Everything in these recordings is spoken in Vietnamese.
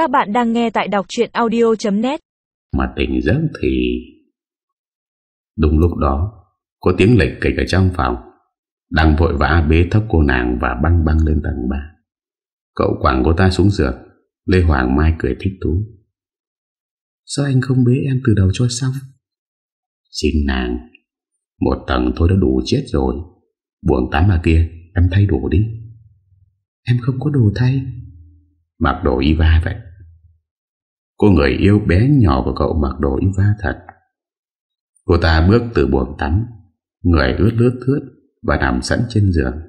Các bạn đang nghe tại đọc chuyện audio.net Mà tỉnh giấc thì... Đúng lúc đó, có tiếng lệch kịch ở trong phòng. Đang vội vã bế thấp cô nàng và băng băng lên tầng 3. Cậu quảng cô ta xuống giường. Lê Hoàng Mai cười thích thú. Sao anh không bế em từ đầu cho xong? Xin nàng, một tầng thôi đã đủ chết rồi. Buồng tắm ở kia, em thay đồ đi. Em không có đồ thay. Mặc đồ y va vậy. Cô người yêu bé nhỏ của cậu mặc đồ y va thật. Cô ta bước từ buồng tắm, người ướt lướt thướt và nằm sẵn trên giường.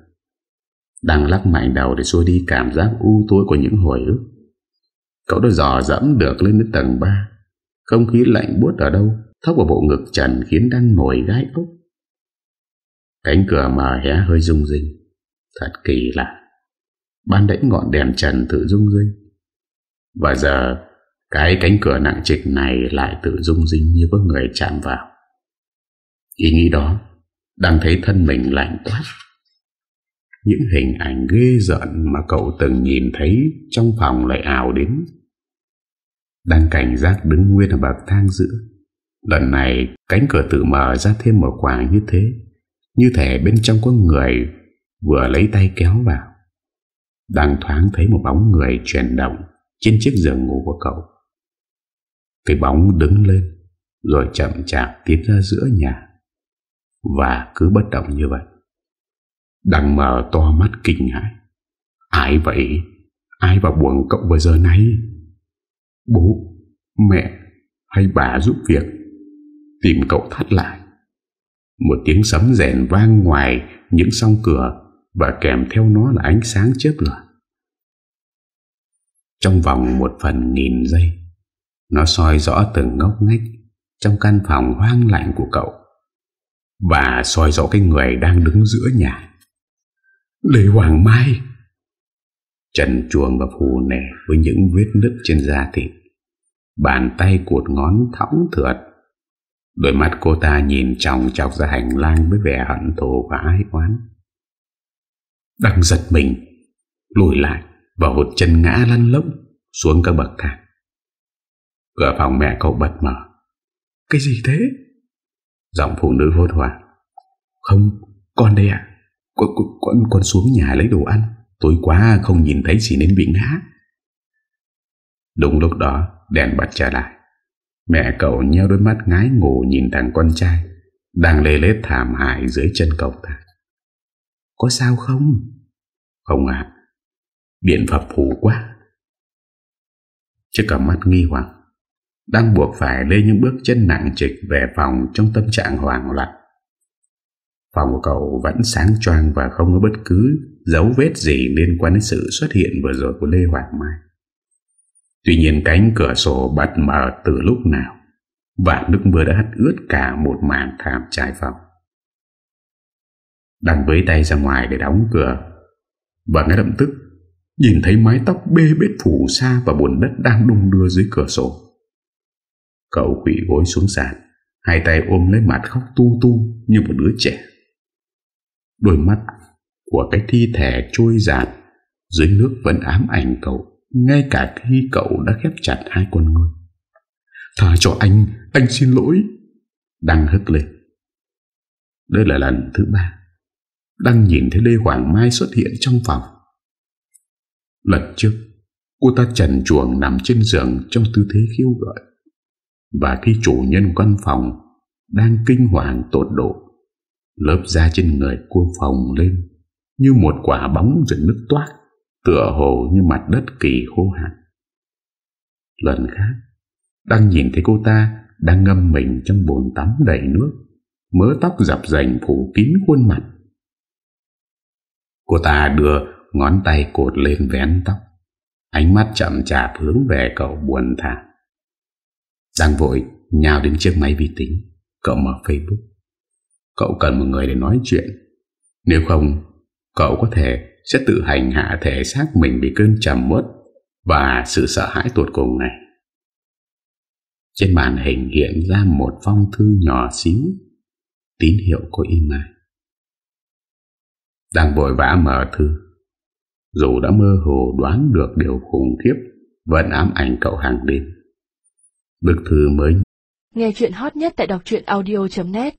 Đang lắc mạnh đầu để xua đi cảm giác u tối của những hồi ức. Cậu đã dò dẫm được lên đến tầng 3 Không khí lạnh buốt ở đâu Thóc vào bộ ngực trần khiến đang nổi gai ốc Cánh cửa mở hé hơi rung rinh Thật kỳ lạ Ban đẩy ngọn đèn trần tự rung rinh Và giờ cái cánh cửa nặng trịch này Lại tự rung rinh như có người chạm vào. Ý nghĩ đó Đang thấy thân mình lạnh toát. Những hình ảnh ghê giận Mà cậu từng nhìn thấy Trong phòng lại ảo đến. Đang cảnh giác đứng nguyên ở bậc thang giữa. Lần này, cánh cửa tự mở ra thêm một khoảng như thế. Như thể bên trong có người Vừa lấy tay kéo vào. Đang thoáng thấy một bóng người chuyển động Trên chiếc giường ngủ của cậu. Cái bóng đứng lên Rồi chậm chạp tiến ra giữa nhà. Và cứ bất động như vậy. Đang mở to mắt kinh hãi. Ai vậy? Ai vào buồn cậu vào giờ này? Bố, mẹ hay bà giúp việc? Tìm cậu thắt lại. Một tiếng sấm rèn vang ngoài những song cửa Và kèm theo nó là ánh sáng chớp lửa. Trong vòng một phần nghìn giây nó soi rõ từng ngóc ngách Trong căn phòng hoang lạnh của cậu Và soi rõ cái người đang đứng giữa nhà Lê Hoàng Mai Trần chuồng và phù nẻ với những vết nứt trên da thịt. Bàn tay cuột ngón thõng thượt. Đôi mắt cô ta nhìn chòng chọc ra hành lang với vẻ hận thù và ái oán. Đang giật mình, lùi lại và hột chân ngã lăn lốc xuống các bậc thang. Cửa phòng mẹ cậu bật mở. Cái gì thế? Giọng phụ nữ hốt hoảng. Không, con đây ạ. Con, con, con xuống nhà lấy đồ ăn. Tối quá không nhìn thấy gì nên bị ngã Đúng lúc đó Đèn bật trở lại Mẹ cậu nheo đôi mắt ngái ngủ Nhìn thằng con trai Đang lê lết thảm hại dưới chân cậu ta Có sao không Không ạ Biện pháp phủ quá Chiếc cả mắt nghi hoặc đang buộc phải lên những bước chân nặng trịch Về phòng trong tâm trạng hoảng loạn Phòng của cậu vẫn sáng choang Và không có bất cứ dấu vết gì liên quan đến sự xuất hiện vừa rồi của Lê Hoàng Mai. Tuy nhiên cánh cửa sổ bật mở từ lúc nào, và nước mưa đã hắt ướt cả một màn thảm trải phòng. Đang với tay ra ngoài để đóng cửa, và ngay lập tức nhìn thấy mái tóc bê bết phủ xa và bùn đất đang đung đưa dưới cửa sổ. Cậu quỷ gối xuống sàn, hai tay ôm lấy mặt khóc tu tu như một đứa trẻ. Đôi mắt của cái thi thể trôi dạt dưới nước vẫn ám ảnh cậu ngay cả khi cậu đã khép chặt hai con ngươi. Thả cho anh, anh xin lỗi. Đăng hức lên. Đây là lần thứ ba. Đăng nhìn thấy Lê Hoàng Mai xuất hiện trong phòng. Lần trước, cô ta trần chuồng nằm trên giường trong tư thế khiêu gợi. Và khi chủ nhân căn phòng đang kinh hoàng tột độ, lớp da trên người cô phòng lên như một quả bóng rừng nước toát, tựa hồ như mặt đất kỳ khô hạn. Lần khác, đang nhìn thấy cô ta đang ngâm mình trong bồn tắm đầy nước, mớ tóc dập dành phủ kín khuôn mặt. Cô ta đưa ngón tay cột lên vén tóc, ánh mắt chậm chạp hướng về cậu buồn thảm đang vội nhào đến chiếc máy vi tính, cậu mở Facebook. Cậu cần một người để nói chuyện, nếu không Cậu có thể sẽ tự hành hạ thể xác mình bị cơn trầm mất và sự sợ hãi tuột cùng này. Trên màn hình hiện ra một phong thư nhỏ xíu, tín hiệu của email. Đang vội vã mở thư, dù đã mơ hồ đoán được điều khủng khiếp Vẫn ám ảnh cậu hàng đêm Bức thư mới Nghe chuyện hot nhất tại đọc truyện audio.net